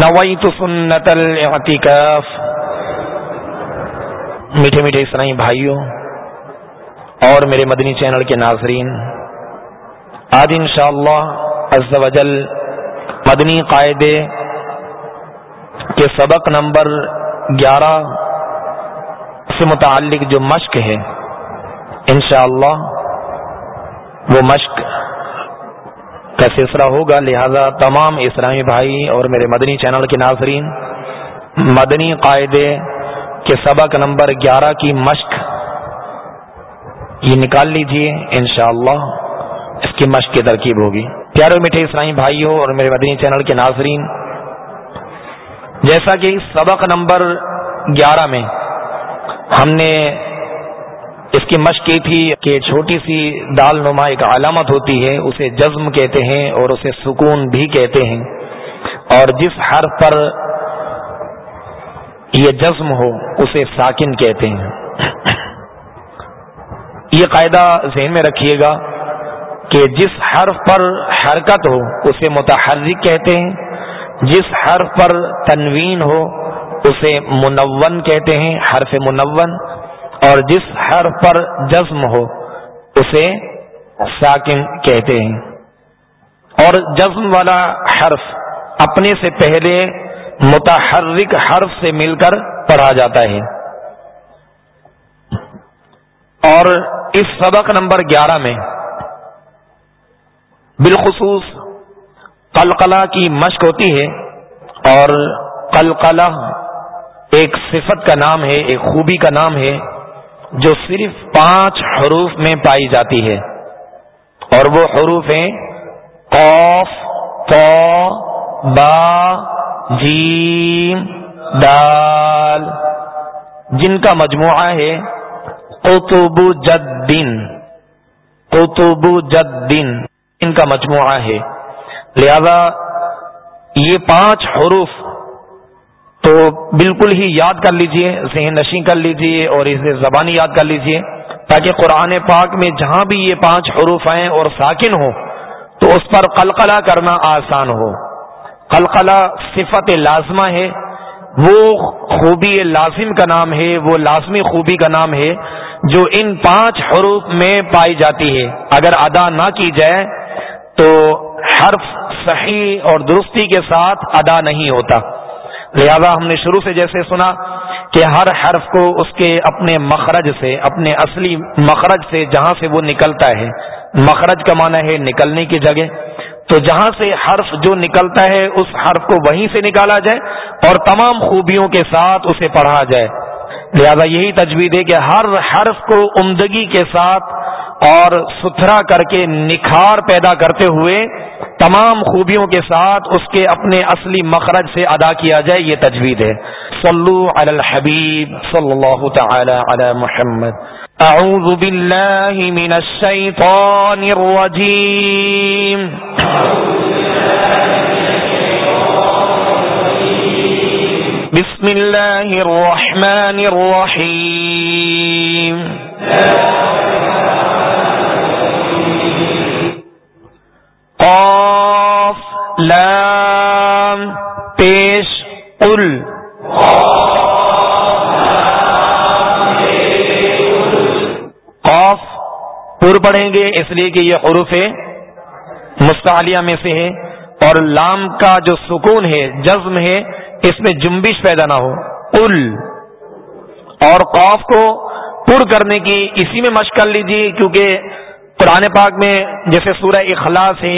نویت سنت الاعتکاف۔ میٹھے میٹھے اسرائی بھائیوں اور میرے مدنی چینل کے ناظرین، آج انشاءاللہ عز و جل مدنی قاعدے کے سبق نمبر گیارہ سے متعلق جو مشق ہے، انشاءاللہ وہ مشق کا سلسلہ ہوگا۔ لہذا تمام اسلامی بھائی اور میرے مدنی چینل کے ناظرین، مدنی قاعدے کے سبق نمبر گیارہ کی مشق، یہ نکال لیجیے، انشاءاللہ اس کی مشق کی ترکیب ہوگی۔ پیارے میٹھے اسلامی بھائیوں اور میرے مدنی چینل کے ناظرین، جیسا کہ سبق نمبر گیارہ میں ہم نے اس کی مشق کی تھی کہ چھوٹی سی دال نما ایک علامت ہوتی ہے، اسے جزم کہتے ہیں اور اسے سکون بھی کہتے ہیں۔ اور جس حرف پر یہ جزم ہو، اسے ساکن کہتے ہیں۔ یہ قاعدہ ذہن میں رکھیے گا کہ جس حرف پر حرکت ہو، اسے متحرک کہتے ہیں۔ جس حرف پر تنوین ہو، اسے منون کہتے ہیں۔ حرف منون اور جس حرف پر جزم ہو، اسے ساکن کہتے ہیں۔ اور جزم والا حرف اپنے سے پہلے متحرک حرف سے مل کر پڑھا جاتا ہے۔ اور اس سبق نمبر گیارہ میں بالخصوص قلقلہ کی مشق ہوتی ہے اور قلقلہ ایک صفت کا نام ہے، ایک خوبی کا نام ہے۔ جو صرف پانچ حروف میں پائی جاتی ہے اور وہ حروف ہیں قوف تو با، جیم، دال، جن کا مجموعہ ہے قطب جدین قطب جدین ان کا مجموعہ ہے۔ لہذا یہ پانچ حروف تو بالکل ہی یاد کر لیجیے، ذہن نشیں کر لیجیے اور اسے زبانی یاد کر لیجیے تاکہ قرآن پاک میں جہاں بھی یہ پانچ حروف آئیں اور ساکن ہو تو اس پر قلقلہ کرنا آسان ہو۔ قلقلہ صفت لازمہ ہے، وہ خوبی لازم کا نام ہے، وہ لازمی خوبی کا نام ہے جو ان پانچ حروف میں پائی جاتی ہے۔ اگر ادا نہ کی جائے تو حرف صحیح اور درستی کے ساتھ ادا نہیں ہوتا۔ لہذا ہم نے شروع سے جیسے سنا کہ ہر حرف کو اس کے اپنے مخرج سے، اپنے اصلی مخرج سے جہاں سے وہ نکلتا ہے۔ مخرج کا معنی ہے نکلنے کی جگہ۔ تو جہاں سے حرف جو نکلتا ہے، اس حرف کو وہیں سے نکالا جائے اور تمام خوبیوں کے ساتھ اسے پڑھا جائے۔ لہذا یہی تجوید ہے کہ ہر حرف کو عمدگی کے ساتھ اور ستھرا کر کے نکھار پیدا کرتے ہوئے تمام خوبیوں کے ساتھ اس کے اپنے اصلی مخرج سے ادا کیا جائے، یہ تجوید ہے۔ صلو علی الحبیب صلی اللہ تعالی علی محمد۔ اعوذ باللہ من الشیطان الرجیم۔ بسم اللہ الرحمن الرحیم۔ قاف، لام، پیش ال قاف پر پڑھیں گے اس لیے کہ یہ حروف مستعلیہ میں سے ہے اور لام کا جو سکون ہے، جزم ہے، اس میں جنبش پیدا نہ ہو۔ ال اور قوف کو پر کرنے کی اسی میں مشق کر لیجیے کیونکہ قرآن پاک میں جیسے سورہ اخلاص ہے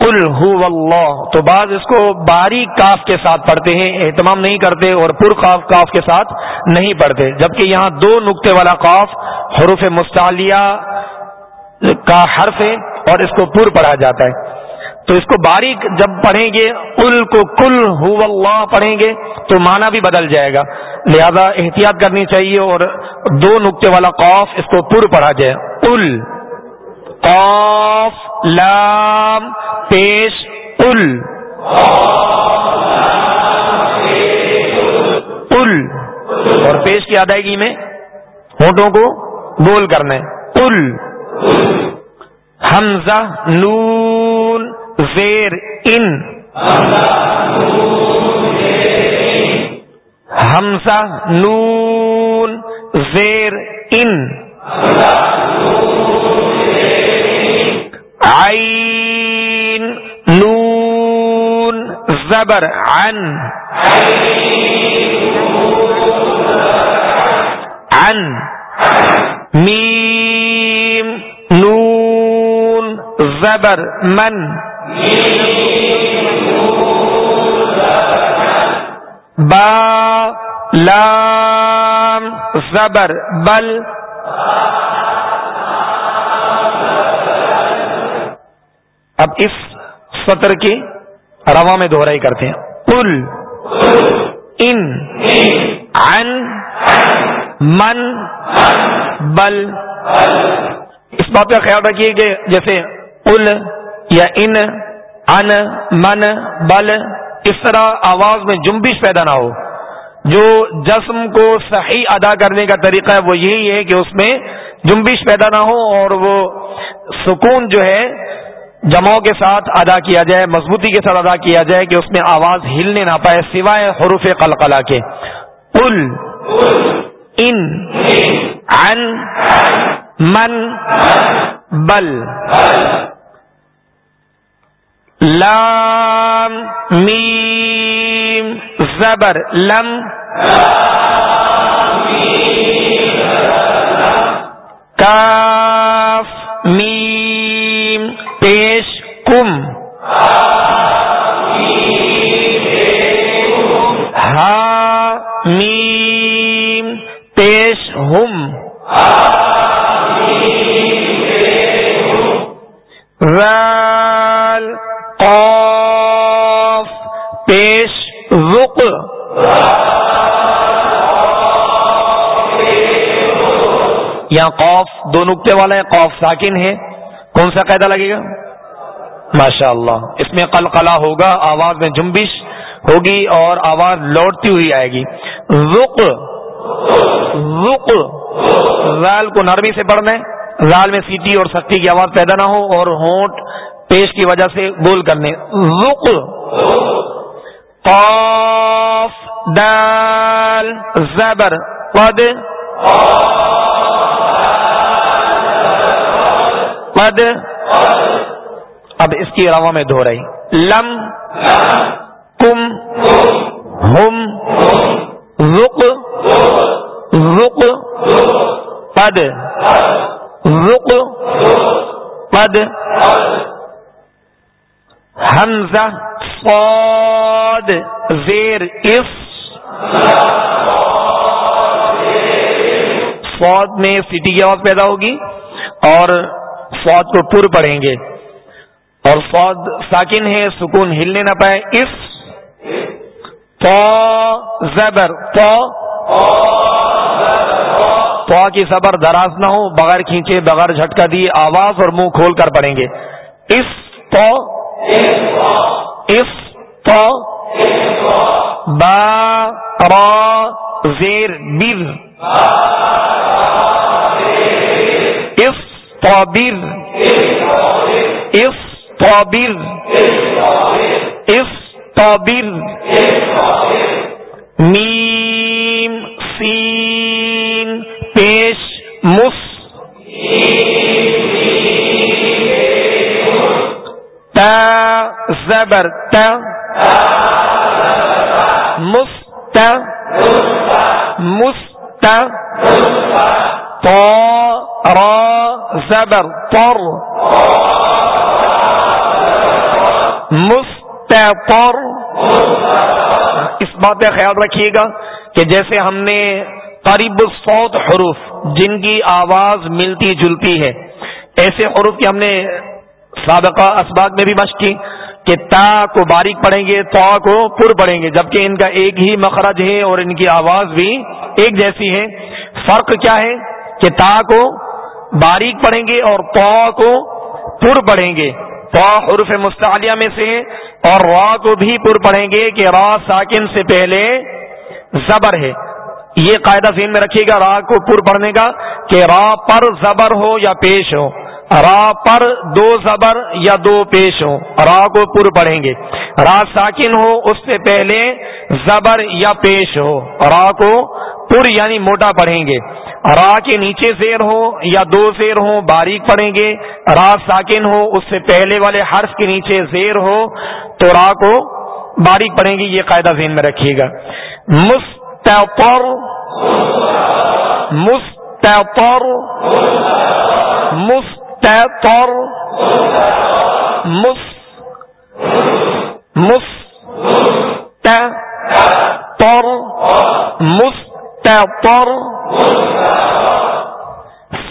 کل اللہ۔ تو بعض اس کو باریک کاف کے ساتھ پڑھتے ہیں، اہتمام نہیں کرتے اور پر کاف کاف کے ساتھ نہیں پڑھتے۔ جبکہ یہاں دو نقطے والا کاف حروف مستعلیہ کا حرف ہے اور اس کو پر پڑھا جاتا ہے۔ تو اس کو باریک جب پڑھیں گے کل کو کل ہو اللہ پڑھیں گے، تو معنی بھی بدل جائے گا۔ لہذا احتیاط کرنی چاہیے اور دو نقطے والا قوف اس کو پر پڑھا جائے۔ ال قوف لام، پیش ال ال اور پیش کی ادائیگی میں ہونٹوں کو گول کرنا ہے۔ ال حمزہ، نون، زیر، ان۔ حمزہ، نون، زیر، ان۔ عین نون زبر عن. عن. میم نون زبر من. با لام زبر بل. اب اس سطر کی روا میں دوہرائی کرتے ہیں۔ ال ان من، بل۔ اس بات کا خیال رکھیے کہ جیسے ال یا ان ان من، بل، اس طرح آواز میں جنبش پیدا نہ ہو۔ جو جسم کو صحیح ادا کرنے کا طریقہ ہے، وہ یہی ہے کہ اس میں جنبش پیدا نہ ہو اور وہ سکون جو ہے جماؤ کے ساتھ ادا کیا جائے، مضبوطی کے ساتھ ادا کیا جائے کہ اس میں آواز ہلنے نہ پائے سوائے حروف قلقلہ کے۔ ال ان ان من، بل۔ لام، میم، زبر، لم۔ کاف، میم۔ پیش کم۔ ہا میم پیش ہم۔ رال قوف پیش رق۔ یہاں قوف دو نقطے والا ہے قوف ساکن ہے۔ کون سا قاعدہ لگے گا؟ ماشاء اللہ اس میں قلقلہ ہوگا، آواز میں جنبش ہوگی اور آواز لوٹتی ہوئی آئے گی۔ رق رق رال کو نرمی سے پڑھنا ہے رال میں سیٹی اور سختی کی آواز پیدا نہ ہو اور ہونٹ پیش کی وجہ سے گول کرنے رق قاف، دال، زبر۔ قد۔ قد اب اس کی روا میں دھو رہی۔ لم کم ہم رک رک پد رک پد حمزہ صاد زیر اس فوج میں سٹی کی آواز پیدا ہوگی اور فوج کو پر پڑھیں گے اور فوج ساکن ہے، سکون ہلنے نہ پائے۔ اس زبر کی زبر دراز نہ ہو، بغیر کھینچے، بغیر جھٹکا دیے آواز اور منہ کھول کر پڑیں گے۔ اس تو اس تو با را زیر بیر اس تو اس طابر اس طابر میم سین پیش مس. زبر مست مست تو زبر پر مست اس بات کا خیال رکھیے گا کہ جیسے ہم نے قریب سوت حروف جن کی آواز ملتی جلتی ہے، ایسے حروف کی ہم نے سابقہ اسباق میں بھی مشق کی کہ تا کو باریک پڑھیں گے تو کو پر پڑھیں گے، جبکہ ان کا ایک ہی مخرج ہے اور ان کی آواز بھی ایک جیسی ہے۔ فرق کیا ہے؟ کہ تا کو باریک پڑھیں گے اور تو کو پر پڑھیں گے۔ تو حروف مستعلیہ میں سے اور را کو بھی پر پڑھیں گے کہ را ساکن سے پہلے زبر ہے۔ یہ قاعدہ ذہن میں رکھیے گا، را کو پر پڑھنے کا کہ را پر زبر ہو یا پیش ہو۔ را پر دو زبر یا دو پیش ہو، را کو پر پڑھیں گے۔ را ساکن ہو، اس سے پہلے زبر یا پیش ہو۔ را کو پر یعنی موٹا پڑھیں گے۔ را کے نیچے زیر ہو یا دو زیر ہو، باریک پڑھیں گے، را ساکن ہو، اس سے پہلے والے حرف کے نیچے زیر ہو، تو را کو باریک پڑھیں گے، یہ قاعدہ ذہن میں رکھیے گا۔ مس مستطر مستطر مستطر، مس مستطر مستطر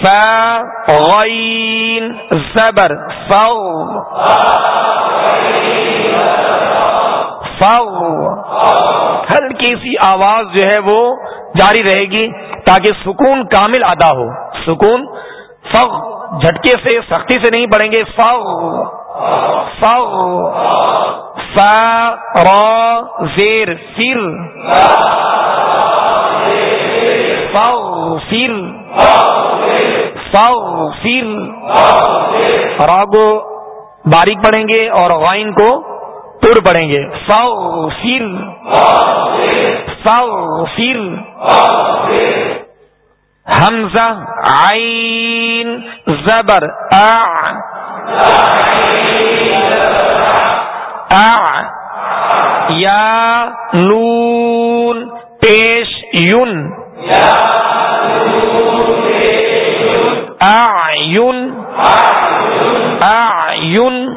فغين زبر فغ ہلکی سی آواز جو ہے وہ جاری رہے گی تاکہ سکون کامل ادا ہو۔ سکون فغ، جھٹکے سے، سختی سے نہیں پڑیں گے، فغ۔ زیر سر. فغ سر فغ سر باریک پڑھیں گے اور غائن کو پور پڑیں گے. سو سر سو سر حمزہ عین زبر یا نون، پیش یون۔ آئین آئین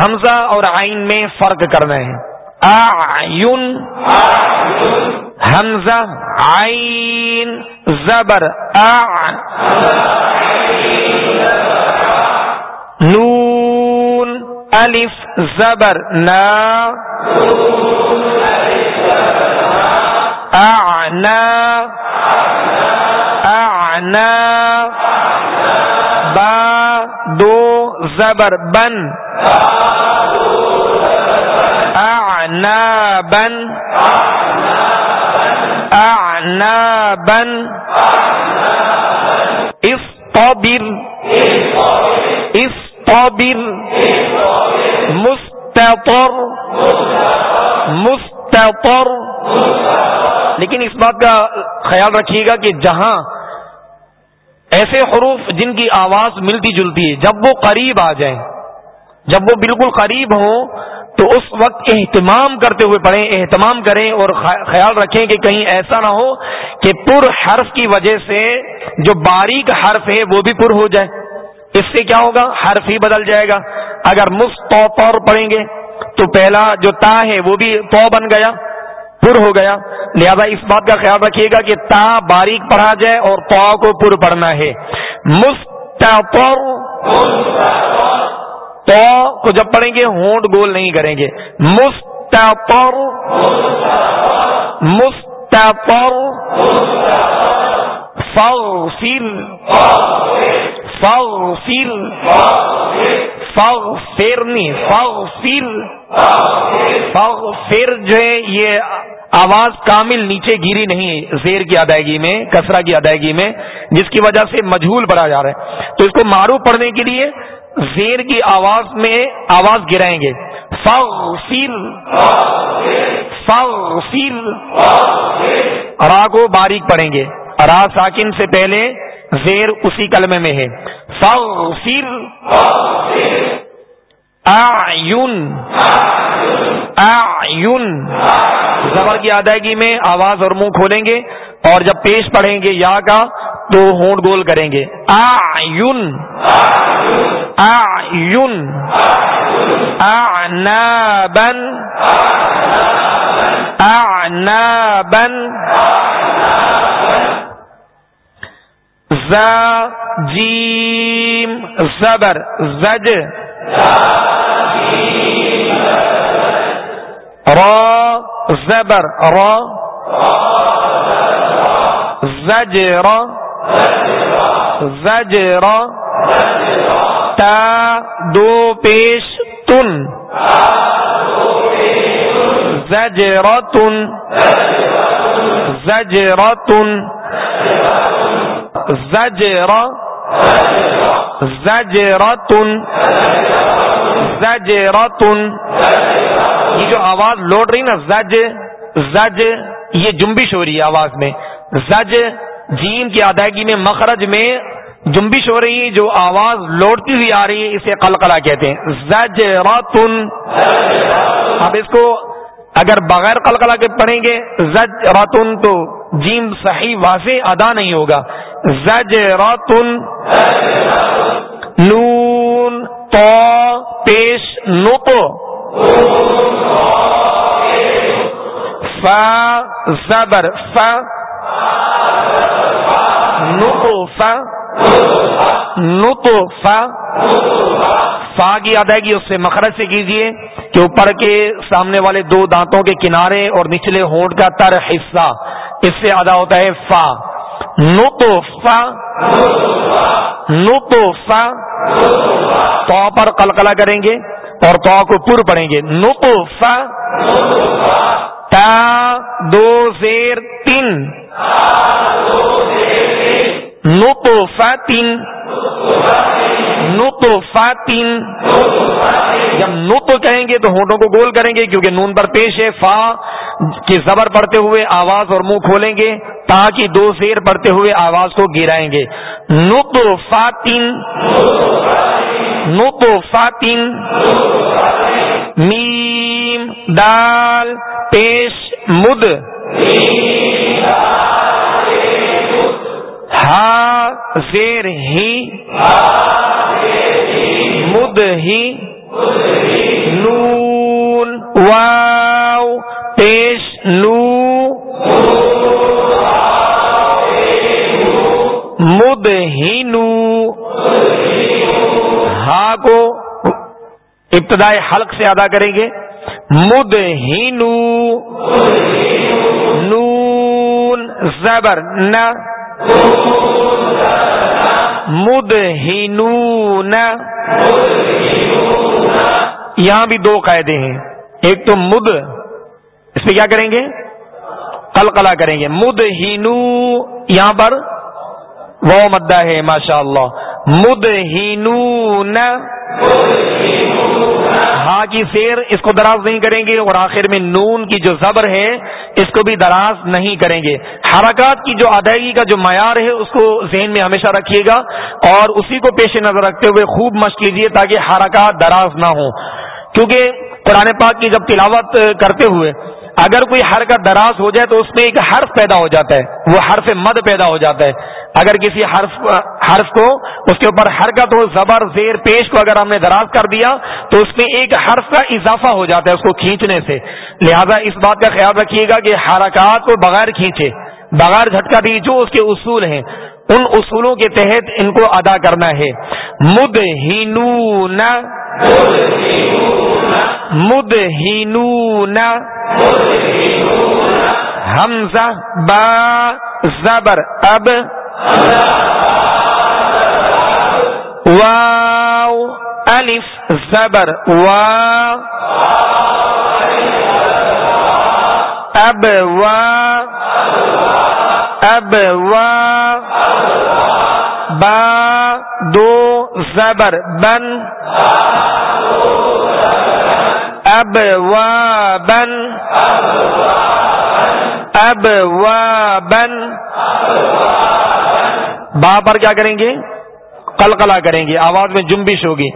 حمزہ اور آئین میں فرق کرنا ہے آئین حمزہ آئین زبر، آ۔ الف زبر نا. اعنا اعنا با دو زبر بن. اعنابا اعنابا اصطبر. اصطبر مستطر مستطر۔ لیکن اس بات کا خیال رکھیے گا کہ جہاں ایسے حروف جن کی آواز ملتی جلتی ہے، جب وہ قریب آ جائیں، جب وہ بالکل قریب ہوں، تو اس وقت اہتمام کرتے ہوئے پڑھیں، اہتمام کریں اور خیال رکھیں کہ کہیں ایسا نہ ہو کہ پر حرف کی وجہ سے جو باریک حرف ہے وہ بھی پر ہو جائے۔ اس سے کیا ہوگا؟ حرف ہی بدل جائے گا۔ اگر مست طور پڑھیں گے، تو پہلا جو تا ہے، وہ بھی تو بن گیا، پر ہو گیا۔ لہذا اس بات کا خیال رکھیے گا کہ تا باریک پڑھا جائے اور تو کو پر پڑھنا ہے۔ مستر تو کو جب پڑھیں گے، ہونٹ گول نہیں کریں گے۔ مستر مستر فو سر فو سر فو جو ہے، یہ آواز کامل نیچے گیری نہیں، زیر کی ادائیگی میں کسرا کی ادائیگی میں، جس کی وجہ سے مجھول پڑا جا رہا ہے۔ تو اس کو معروف پڑھنے کے لیے زیر کی آواز میں آواز گرائیں گے۔ فیل فیل را کو باریک پڑھیں گے۔ را ساکن سے پہلے زیر اسی کلمے میں ہے۔ فیل آیون آیون زبر کی ادائیگی میں آواز اور منہ کھولیں گے اور جب پیش پڑھیں گے یا کا تو ہونٹ گول کریں گے۔ آیون آیون اعنابن اعنابن ز جیم، زبر، زج. را، زبر، را. زجر زجر تا، دو، پیش، تن. زجرتن زجرتن زجر زجرتن. زجرتن. یہ جو آواز لوٹ رہی نا، زج زج، یہ جنبش ہو رہی ہے آواز میں. زج جیم کی ادائیگی میں، مخرج میں جنبش ہو رہی ہے، جو آواز لوٹتی ہوئی آ رہی ہے، اسے قلقلہ کہتے ہیں. زج راتن اب اس کو اگر بغیر قلقلہ کے پڑھیں گے، زج راتن تو جیم صحیح واضح ادا نہیں ہوگا۔ زج راتن نون، تو، پیش نو تو زبر۔ ف نطفہ نطفہ فا فا کی ادائیگی اس سے مخرج سے کیجیے کہ اوپر کے سامنے والے دو دانتوں کے کنارے اور نچلے ہونٹ کا تر حصہ، اس سے ادا ہوتا ہے فا نطفہ نطفہ تو پر قلقلہ کریں گے اور تو کو پر پڑھیں گے۔ نطفہ تا دو زیر تین۔ نو تو فاتین تو فاتین جب نو تو کہیں گے تو ہونٹوں کو گول کریں گے کیونکہ نون پر پیش ہے، فا کی زبر پڑھتے ہوئے آواز اور منہ کھولیں گے تاکہ دو زیر پڑھتے ہوئے آواز کو گرائیں گے۔ نو تو فاتین نو تو فاتین میم، دال، پیش، مد۔ ہا، زیر، ہی۔ مد ہی نون واو پیش نو مد ہی نو ہا کو ابتدائی حلق سے ادا کریں گے مد ہی نو نون زبر نہ مد یہاں بھی دو قاعدے ہیں۔ ایک تو مد، اس پہ کیا کریں گے؟ کل کریں گے۔ مد ہینو یہاں پر وہ مدہ ہے ماشاء اللہ مد ہی ہاں کی سیر اس کو دراز نہیں کریں گے اور آخر میں نون کی جو زبر ہے اس کو بھی دراز نہیں کریں گے۔ حرکات کی جو ادائیگی کا جو معیار ہے اس کو ذہن میں ہمیشہ رکھیے گا اور اسی کو پیش نظر رکھتے ہوئے خوب مشق کیجیے تاکہ حرکات دراز نہ ہوں۔ کیونکہ قرآن پاک کی جب تلاوت کرتے ہوئے اگر کوئی حرکت دراز ہو جائے تو اس میں ایک حرف پیدا ہو جاتا ہے، وہ حرف مد پیدا ہو جاتا ہے۔ اگر کسی حرف حرف کو، اس کے اوپر حرکت ہو زبر، زیر، پیش کو اگر ہم نے دراز کر دیا تو اس میں ایک حرف کا اضافہ ہو جاتا ہے اس کو کھینچنے سے۔ لہذا اس بات کا خیال رکھیے گا کہ حرکات کو بغیر کھینچے، بغیر جھٹکا دی، جو اس کے اصول ہیں، ان اصولوں کے تحت ان کو ادا کرنا ہے۔ مد ہی مد حمزہ با زبر اب واو الف زبر وا اب وا اب وا با دو زبر بن اب وا اب با پر کیا کریں گے؟ کل کریں گے. آواز میں جنبش ہوگی.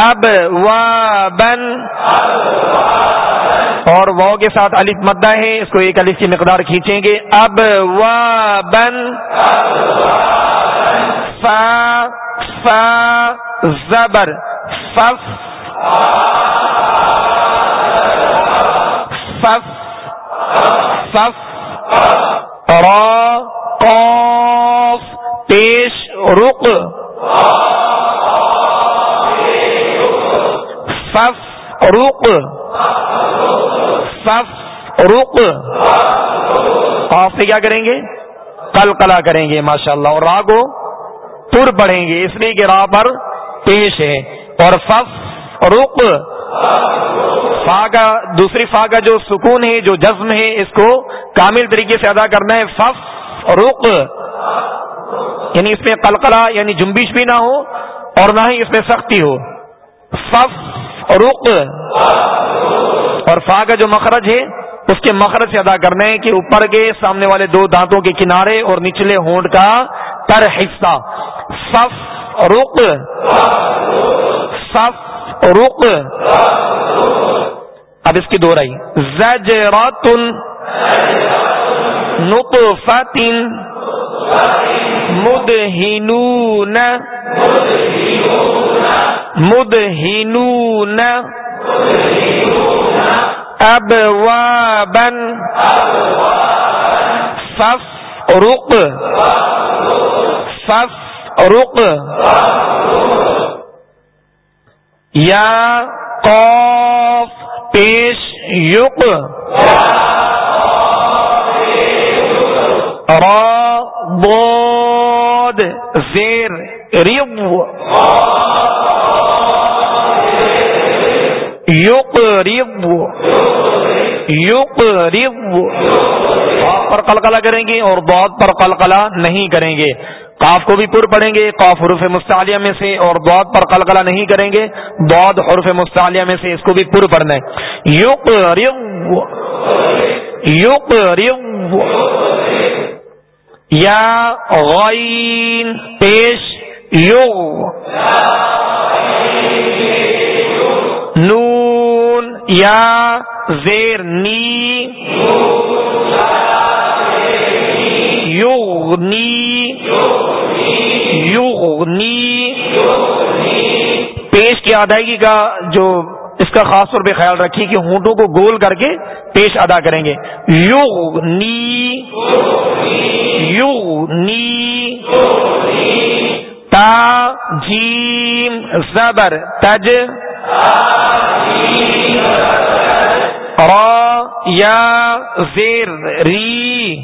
اب و بن اور وہ کے ساتھ الف مدہ ہے. اس کو ایک الف کی مقدار کھینچیں گے. اب و بن فا فا، زبر. فف. فف فف را، قاف، پیش، رق فف رق رق سے کیا کریں گے؟ کل کلا کریں گے ماشاء اللہ اور راگو پور پڑھیں گے، اس لیے کہ راہ پر پیش ہے، اور فف رق فا کا دوسری فا کا جو سکون ہے، جو جزم ہے، اس کو کامل طریقے سے ادا کرنا ہے۔ فف، رق یعنی اس میں کلکلا یعنی جنبش بھی نہ ہو اور نہ ہی اس میں سختی ہو۔ فف، رق، اور فا کا جو مخرج ہے، اس کے مخرج سے ادا کرنا ہے کہ اوپر کے سامنے والے دو دانتوں کے کنارے اور نچلے ہونٹ کا تر حصہ۔ صف رک صف رک اب اس کی دو رہی زجرات نطفت مدہنون مدہنون اب بن فف رق فف رق یا قوف پیش یق را بود زیر ریب یوق ریب یوق ریب پر قلقلہ کریں گے اور بہت پر قلقلہ نہیں کریں گے کاف کو بھی پر پڑھیں گے کاف حروف مستعلیہ میں سے اور بہت پر قلقلہ نہیں کریں گے بہت حروف مستعلیہ میں سے اس کو بھی پر پڑھنا ہے۔ یوق ریب یوق یا غین، پیش، یو، نون، یا زیر، نی، یغنی یغنی پیش کی ادائیگی کا جو اس کا خاص طور پہ خیال رکھیے کہ ہونٹوں کو گول کر کے پیش ادا کریں گے۔ یغنی یغنی تا جیم زبر تج را یا زیر ری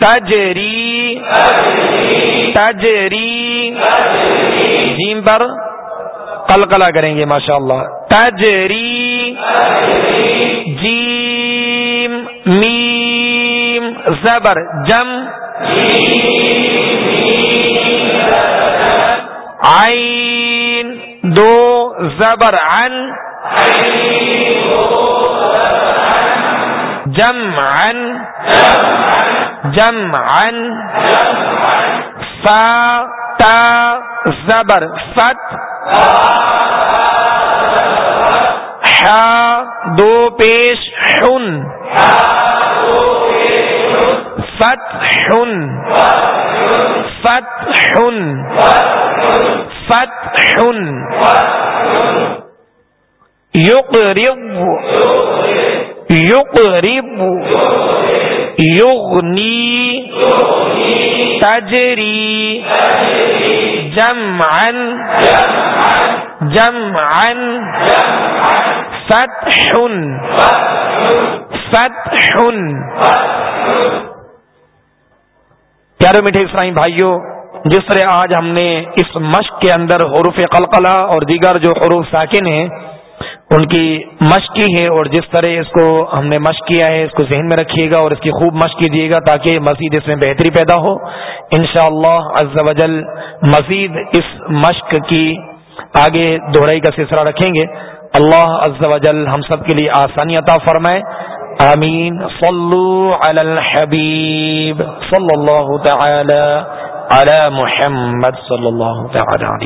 تجری. تجری. جیم پر قلقلہ کریں گے ماشاء اللہ تجری. جیم، میم، زبر، جم. عین، دو، زبر عن. جمعا جمعا فا تا زبر فت حا دو پیش حن فتح فتح فتح يقرب يقرب يغني تجري جمعا جمعا فتح فتح پیارے میٹھے اسرائیم بھائیوں جس طرح آج ہم نے اس مشق کے اندر حروف قلقلہ اور دیگر جو حروف ساکن ہیں ان کی مشق کی ہے اور جس طرح اس کو ہم نے مشق کیا ہے، اس کو ذہن میں رکھیے گا اور اس کی خوب مشق کیجیے گا تاکہ مزید اس میں بہتری پیدا ہو۔ انشاءاللہ شاء اللہ مزید اس مشق کی آگے دوہرائی کا سلسلہ رکھیں گے۔ اللہ عز و جل ہم سب کے لیے آسانی عطا فرمائے۔ آمین۔ صلو علی الحبیب۔ صلی اللہ تعالی على محمد صلی اللہ تعالی